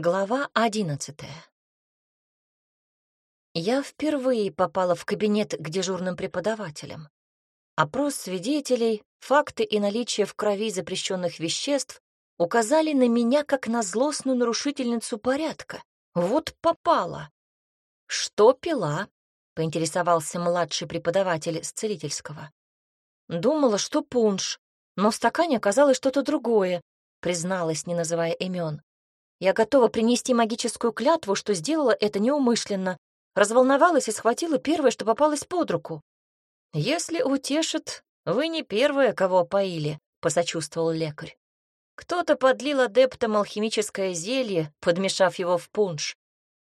Глава одиннадцатая. Я впервые попала в кабинет к дежурным преподавателям. Опрос свидетелей, факты и наличие в крови запрещенных веществ указали на меня как на злостную нарушительницу порядка. Вот попала. «Что пила?» — поинтересовался младший преподаватель с целительского. Думала, что пунш, но в стакане оказалось что-то другое, призналась, не называя имен. Я готова принести магическую клятву, что сделала это неумышленно. Разволновалась и схватила первое, что попалось под руку. «Если утешит, вы не первая, кого поили», — посочувствовал лекарь. Кто-то подлил адептам алхимическое зелье, подмешав его в пунш.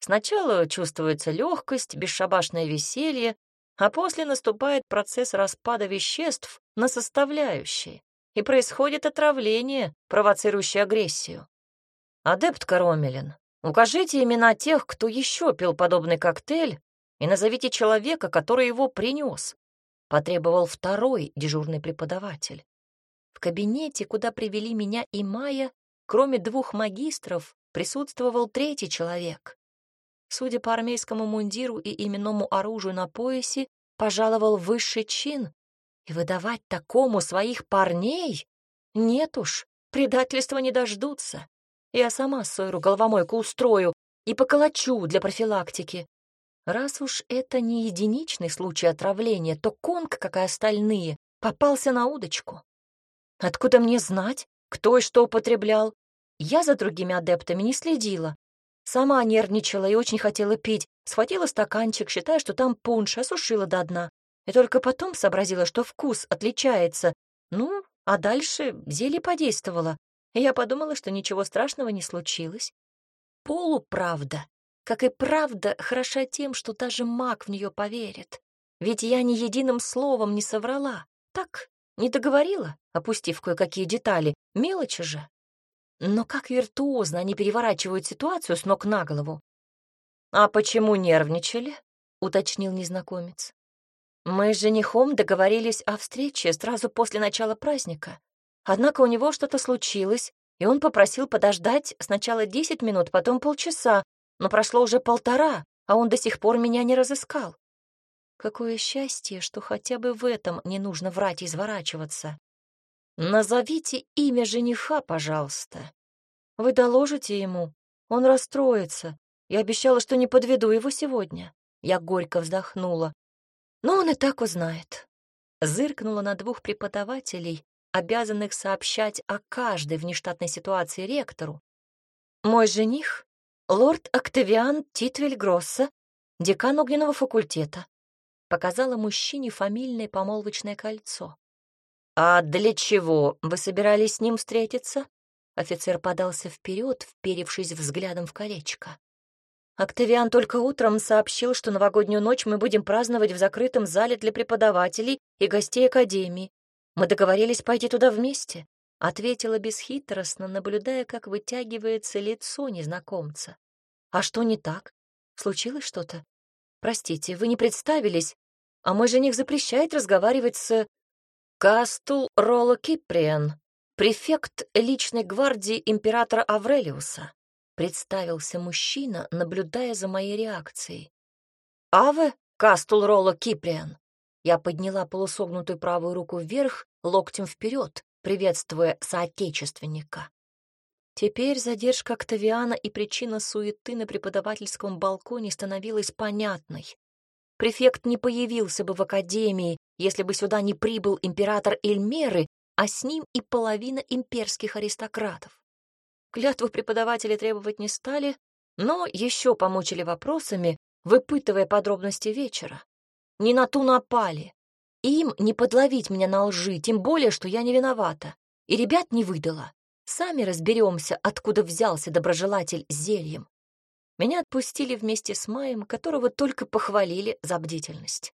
Сначала чувствуется легкость, бесшабашное веселье, а после наступает процесс распада веществ на составляющие, и происходит отравление, провоцирующее агрессию. «Адепт Коромелин, укажите имена тех, кто еще пил подобный коктейль, и назовите человека, который его принес», — потребовал второй дежурный преподаватель. В кабинете, куда привели меня и Майя, кроме двух магистров, присутствовал третий человек. Судя по армейскому мундиру и именному оружию на поясе, пожаловал высший чин. И выдавать такому своих парней? Нет уж, предательства не дождутся. Я сама Сойру головомойку устрою и поколочу для профилактики. Раз уж это не единичный случай отравления, то Конг, как и остальные, попался на удочку. Откуда мне знать, кто и что употреблял? Я за другими адептами не следила. Сама нервничала и очень хотела пить. Схватила стаканчик, считая, что там пунш, осушила до дна. И только потом сообразила, что вкус отличается. Ну, а дальше зелье подействовало я подумала, что ничего страшного не случилось. Полуправда, как и правда, хороша тем, что даже маг в нее поверит. Ведь я ни единым словом не соврала. Так, не договорила, опустив кое-какие детали, мелочи же. Но как виртуозно они переворачивают ситуацию с ног на голову. «А почему нервничали?» — уточнил незнакомец. «Мы с женихом договорились о встрече сразу после начала праздника. Однако у него что-то случилось, и он попросил подождать сначала десять минут, потом полчаса, но прошло уже полтора, а он до сих пор меня не разыскал. Какое счастье, что хотя бы в этом не нужно врать и изворачиваться. Назовите имя жениха, пожалуйста. Вы доложите ему, он расстроится. Я обещала, что не подведу его сегодня. Я горько вздохнула. Но он и так узнает. Зыркнула на двух преподавателей, обязанных сообщать о каждой внештатной ситуации ректору. Мой жених — лорд Октавиан Титвель Гросса, декан огненного факультета, показала мужчине фамильное помолвочное кольцо. «А для чего вы собирались с ним встретиться?» Офицер подался вперед, вперевшись взглядом в колечко. Октавиан только утром сообщил, что новогоднюю ночь мы будем праздновать в закрытом зале для преподавателей и гостей Академии. Мы договорились пойти туда вместе, ответила бесхитростно, наблюдая, как вытягивается лицо незнакомца. А что не так? Случилось что-то? Простите, вы не представились, а мой жених запрещает разговаривать с Кастул Ролло Киприан, префект личной гвардии императора Аврелиуса. Представился мужчина, наблюдая за моей реакцией. «Аве, Кастул Ролло Киприан!» Я подняла полусогнутую правую руку вверх, локтем вперед, приветствуя соотечественника. Теперь задержка Октавиана и причина суеты на преподавательском балконе становилась понятной. Префект не появился бы в академии, если бы сюда не прибыл император Эльмеры, а с ним и половина имперских аристократов. Клятву преподаватели требовать не стали, но еще помучили вопросами, выпытывая подробности вечера. Не на ту напали. Им не подловить меня на лжи, тем более, что я не виновата. И ребят не выдала. Сами разберемся, откуда взялся доброжелатель с зельем. Меня отпустили вместе с Маем, которого только похвалили за бдительность.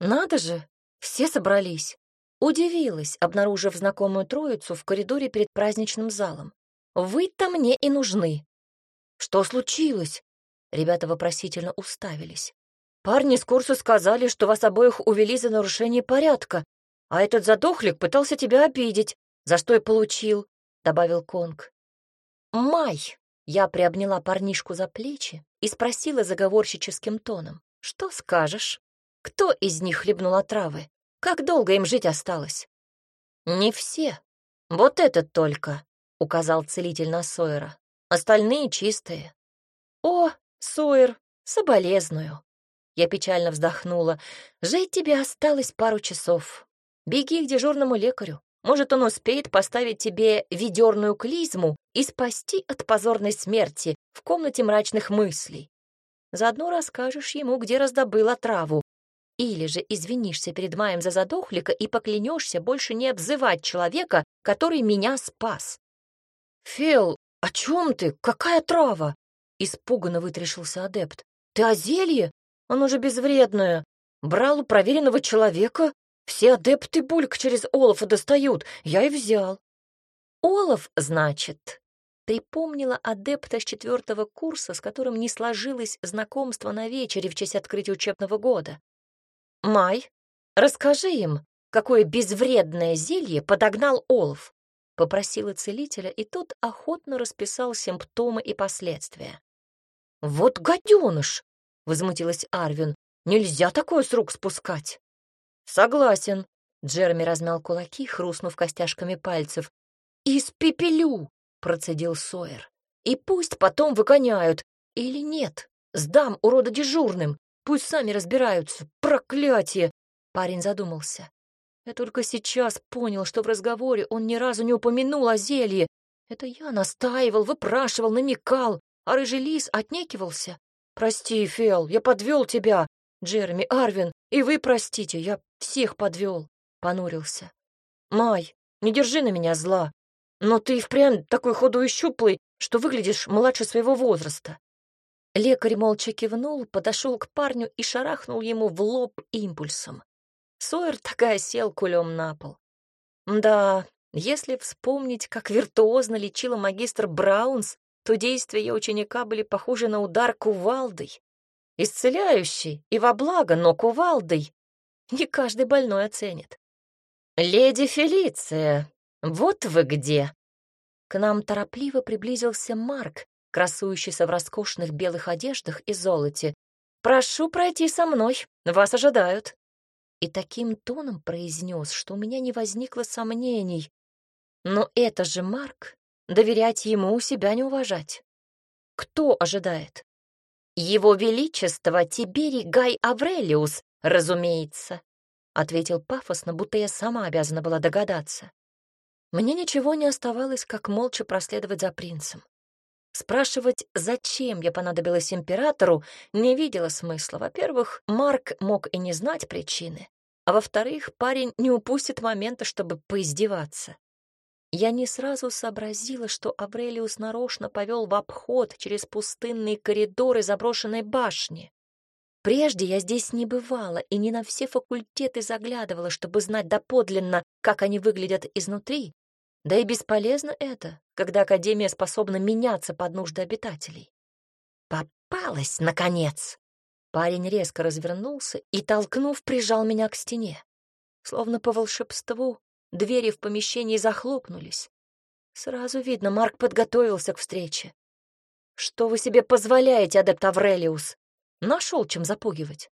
Надо же, все собрались. Удивилась, обнаружив знакомую троицу в коридоре перед праздничным залом. Вы-то мне и нужны. Что случилось? Ребята вопросительно уставились. Парни с курса сказали, что вас обоих увели за нарушение порядка, а этот задохлик пытался тебя обидеть, за что и получил», — добавил Конг. «Май», Я приобняла парнишку за плечи и спросила заговорщическим тоном. «Что скажешь? Кто из них хлебнул отравы? Как долго им жить осталось?» «Не все. Вот этот только», — указал целитель на Сойера. «Остальные чистые». «О, Сойер, соболезную». Я печально вздохнула. «Жить тебе осталось пару часов. Беги к дежурному лекарю. Может, он успеет поставить тебе ведерную клизму и спасти от позорной смерти в комнате мрачных мыслей. Заодно расскажешь ему, где раздобыла траву. Или же извинишься перед Маем за задохлика и поклянешься больше не обзывать человека, который меня спас. «Фел, о чем ты? Какая трава?» — испуганно вытрешился адепт. «Ты о зелье? Оно же безвредное. Брал у проверенного человека все адепты бульк через Олафа достают, я и взял. Олаф, значит, припомнила адепта с четвертого курса, с которым не сложилось знакомство на вечере в честь открытия учебного года. Май, расскажи им, какое безвредное зелье подогнал Олаф, попросила целителя, и тот охотно расписал симптомы и последствия. «Вот гаденыш!» — возмутилась Арвин. «Нельзя такое с рук спускать!» «Согласен», — Джереми размял кулаки, хрустнув костяшками пальцев. «Испепелю!» — процедил Сойер. «И пусть потом выгоняют. Или нет, сдам урода дежурным. Пусть сами разбираются. Проклятие!» Парень задумался. Я только сейчас понял, что в разговоре он ни разу не упомянул о зелье. Это я настаивал, выпрашивал, намекал, а рыжий лис отнекивался. «Прости, Фел, я подвел тебя. Джереми, Арвин, и вы простите, я всех подвел, понурился. Май, не держи на меня зла, но ты впрямь такой худой и щуплый, что выглядишь младше своего возраста. Лекарь молча кивнул, подошел к парню и шарахнул ему в лоб импульсом. Сойер такая сел кулем на пол. Да, если вспомнить, как виртуозно лечила магистр Браунс, то действия ученика были похожи на удар кувалдой исцеляющий и во благо, но кувалдой. Не каждый больной оценит. «Леди Фелиция, вот вы где!» К нам торопливо приблизился Марк, красующийся в роскошных белых одеждах и золоте. «Прошу пройти со мной, вас ожидают». И таким тоном произнес, что у меня не возникло сомнений. Но это же Марк, доверять ему у себя не уважать. Кто ожидает? «Его Величество Тиберий Гай Аврелиус, разумеется», — ответил пафосно, будто я сама обязана была догадаться. Мне ничего не оставалось, как молча проследовать за принцем. Спрашивать, зачем я понадобилась императору, не видела смысла. Во-первых, Марк мог и не знать причины, а во-вторых, парень не упустит момента, чтобы поиздеваться. Я не сразу сообразила, что Аврелиус нарочно повел в обход через пустынные коридоры заброшенной башни. Прежде я здесь не бывала и не на все факультеты заглядывала, чтобы знать доподлинно, как они выглядят изнутри. Да и бесполезно это, когда Академия способна меняться под нужды обитателей. Попалась, наконец! Парень резко развернулся и, толкнув, прижал меня к стене. Словно по волшебству, Двери в помещении захлопнулись. Сразу видно, Марк подготовился к встрече. «Что вы себе позволяете, адепт Аврелиус?» Нашел чем запугивать.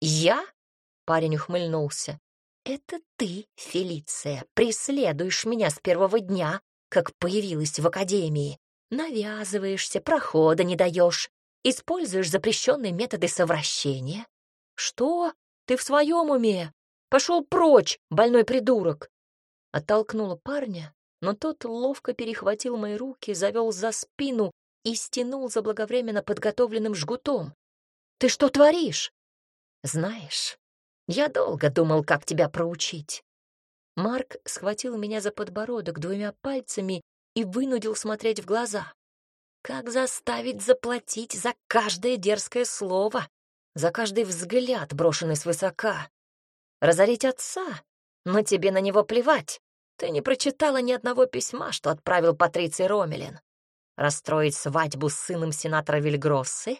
«Я?» — парень ухмыльнулся. «Это ты, Фелиция, преследуешь меня с первого дня, как появилась в академии. Навязываешься, прохода не даешь, используешь запрещенные методы совращения. Что? Ты в своем уме? Пошел прочь, больной придурок!» Оттолкнула парня, но тот ловко перехватил мои руки, завел за спину и стянул заблаговременно подготовленным жгутом. «Ты что творишь?» «Знаешь, я долго думал, как тебя проучить». Марк схватил меня за подбородок двумя пальцами и вынудил смотреть в глаза. Как заставить заплатить за каждое дерзкое слово, за каждый взгляд, брошенный свысока? Разорить отца, но тебе на него плевать. Ты не прочитала ни одного письма, что отправил Патриций Ромелин. Расстроить свадьбу с сыном сенатора Вильгроссы?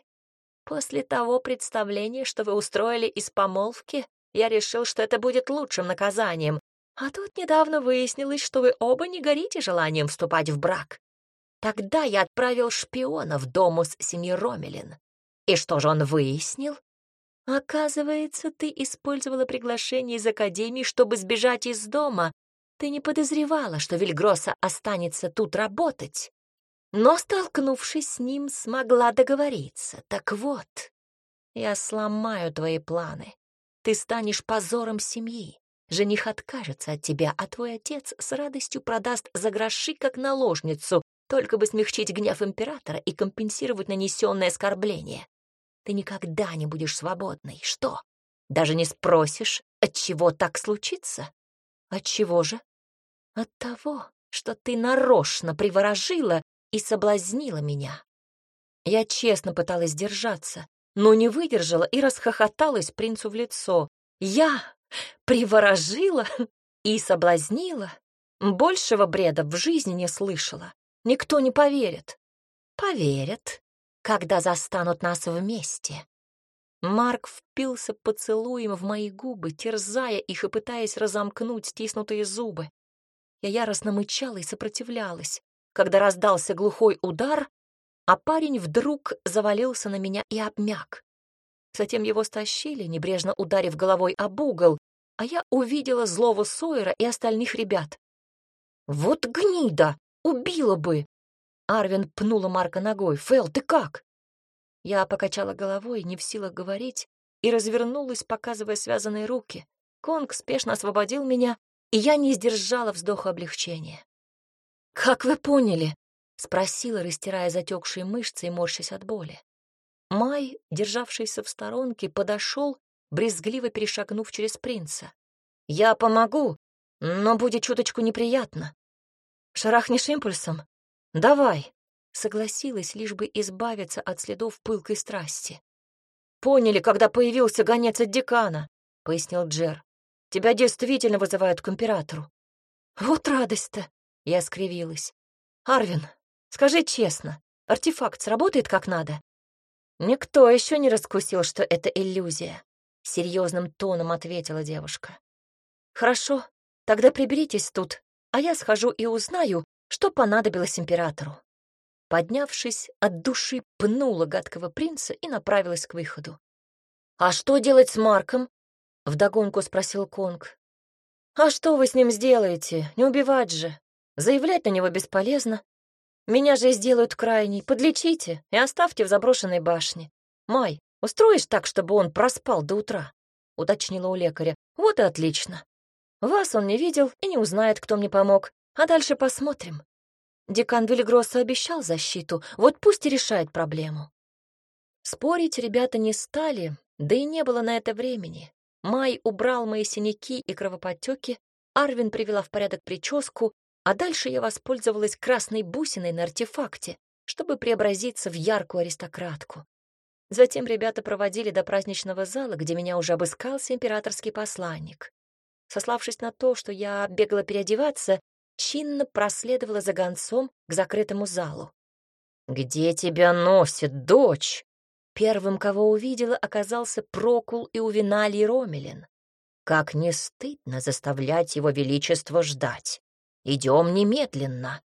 После того представления, что вы устроили из помолвки, я решил, что это будет лучшим наказанием. А тут недавно выяснилось, что вы оба не горите желанием вступать в брак. Тогда я отправил шпиона в домус семьи Ромелин. И что же он выяснил? Оказывается, ты использовала приглашение из Академии, чтобы сбежать из дома. Ты не подозревала, что Вильгросса останется тут работать. Но, столкнувшись с ним, смогла договориться. Так вот, я сломаю твои планы. Ты станешь позором семьи. Жених откажется от тебя, а твой отец с радостью продаст за гроши как наложницу, только бы смягчить гнев императора и компенсировать нанесенное оскорбление. Ты никогда не будешь свободной. Что? Даже не спросишь, от чего так случится? От чего же? От того, что ты нарочно приворожила и соблазнила меня. Я честно пыталась держаться, но не выдержала и расхохоталась принцу в лицо. Я приворожила и соблазнила? Большего бреда в жизни не слышала. Никто не поверит. Поверят, когда застанут нас вместе. Марк впился поцелуем в мои губы, терзая их и пытаясь разомкнуть стиснутые зубы. Я яростно мычала и сопротивлялась, когда раздался глухой удар, а парень вдруг завалился на меня и обмяк. Затем его стащили, небрежно ударив головой об угол, а я увидела злого Сойера и остальных ребят. «Вот гнида! Убила бы!» Арвин пнула Марка ногой. «Фэл, ты как?» Я покачала головой, не в силах говорить, и развернулась, показывая связанные руки. Конг спешно освободил меня, и я не сдержала вздоха облегчения. «Как вы поняли?» — спросила, растирая затекшие мышцы и морщась от боли. Май, державшийся в сторонке, подошел, брезгливо перешагнув через принца. «Я помогу, но будет чуточку неприятно. Шарахнешь импульсом? Давай!» Согласилась, лишь бы избавиться от следов пылкой страсти. «Поняли, когда появился гонец от декана», — пояснил Джер. «Тебя действительно вызывают к императору». «Вот радость-то!» — я скривилась. «Арвин, скажи честно, артефакт сработает как надо?» «Никто еще не раскусил, что это иллюзия», — серьезным тоном ответила девушка. «Хорошо, тогда приберитесь тут, а я схожу и узнаю, что понадобилось императору». Поднявшись, от души пнула гадкого принца и направилась к выходу. «А что делать с Марком?» — вдогонку спросил Конг. «А что вы с ним сделаете? Не убивать же. Заявлять на него бесполезно. Меня же сделают крайней. Подлечите и оставьте в заброшенной башне. Май, устроишь так, чтобы он проспал до утра?» — уточнила у лекаря. «Вот и отлично. Вас он не видел и не узнает, кто мне помог. А дальше посмотрим. Декан Вильгросса обещал защиту, вот пусть и решает проблему». Спорить ребята не стали, да и не было на это времени. Май убрал мои синяки и кровоподтеки, Арвин привела в порядок прическу, а дальше я воспользовалась красной бусиной на артефакте, чтобы преобразиться в яркую аристократку. Затем ребята проводили до праздничного зала, где меня уже обыскался императорский посланник. Сославшись на то, что я бегала переодеваться, чинно проследовала за гонцом к закрытому залу. «Где тебя носит, дочь?» Первым, кого увидела, оказался Прокул и Увиналий Ромелин. Как не стыдно заставлять его величество ждать. Идем немедленно.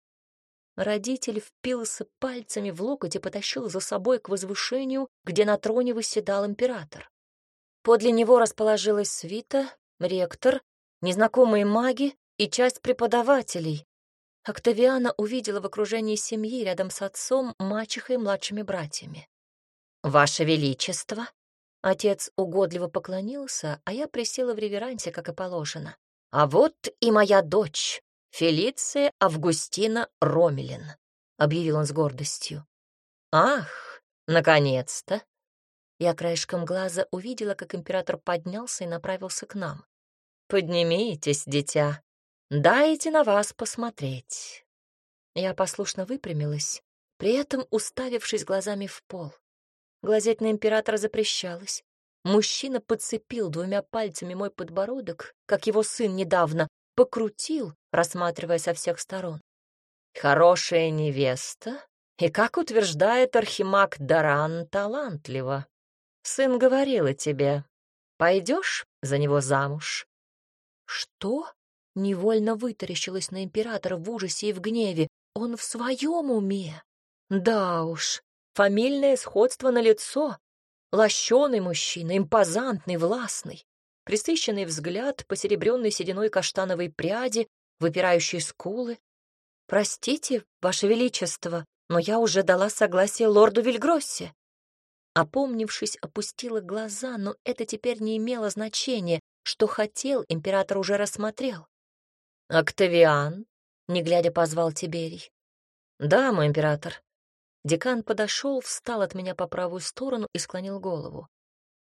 Родитель впился пальцами в локоть и потащил за собой к возвышению, где на троне восседал император. Подле него расположилась свита, ректор, незнакомые маги и часть преподавателей. Октавиана увидела в окружении семьи рядом с отцом, мачехой и младшими братьями. «Ваше Величество!» Отец угодливо поклонился, а я присела в реверансе, как и положено. «А вот и моя дочь!» Фелиция Августина Ромелин», — объявил он с гордостью. «Ах, наконец-то!» Я краешком глаза увидела, как император поднялся и направился к нам. «Поднимитесь, дитя. Дайте на вас посмотреть». Я послушно выпрямилась, при этом уставившись глазами в пол. Глазеть на императора запрещалось. Мужчина подцепил двумя пальцами мой подбородок, как его сын недавно, покрутил, рассматривая со всех сторон. «Хорошая невеста, и, как утверждает Архимаг Даран, талантлива. Сын говорил о тебе. Пойдешь за него замуж?» «Что?» — невольно вытаращилась на императора в ужасе и в гневе. он в своем уме? Да уж, фамильное сходство на лицо. Лощеный мужчина, импозантный, властный. Присыщенный взгляд, посеребренный сединой каштановой пряди, выпирающие скулы. «Простите, Ваше Величество, но я уже дала согласие лорду Вильгроссе». Опомнившись, опустила глаза, но это теперь не имело значения. Что хотел, император уже рассмотрел. «Октавиан», — не глядя позвал Тиберий. «Да, мой император». Декан подошел, встал от меня по правую сторону и склонил голову.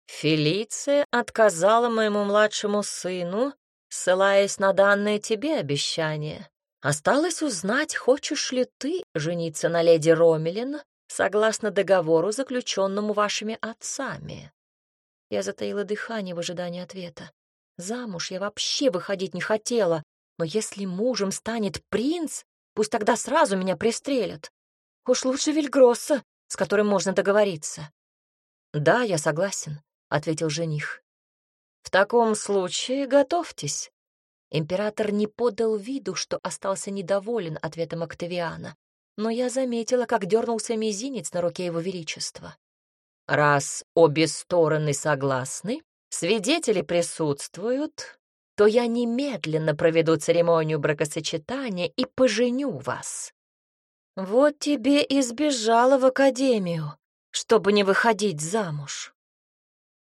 «Фелиция отказала моему младшему сыну, ссылаясь на данное тебе обещание. Осталось узнать, хочешь ли ты жениться на леди Ромелин согласно договору, заключенному вашими отцами». Я затаила дыхание в ожидании ответа. Замуж я вообще выходить не хотела, но если мужем станет принц, пусть тогда сразу меня пристрелят. Уж лучше Вильгросса, с которым можно договориться. «Да, я согласен», — ответил жених. «В таком случае готовьтесь». Император не подал виду, что остался недоволен ответом Октавиана, но я заметила, как дернулся мизинец на руке его величества. «Раз обе стороны согласны, свидетели присутствуют, то я немедленно проведу церемонию бракосочетания и поженю вас. Вот тебе и сбежала в академию, чтобы не выходить замуж.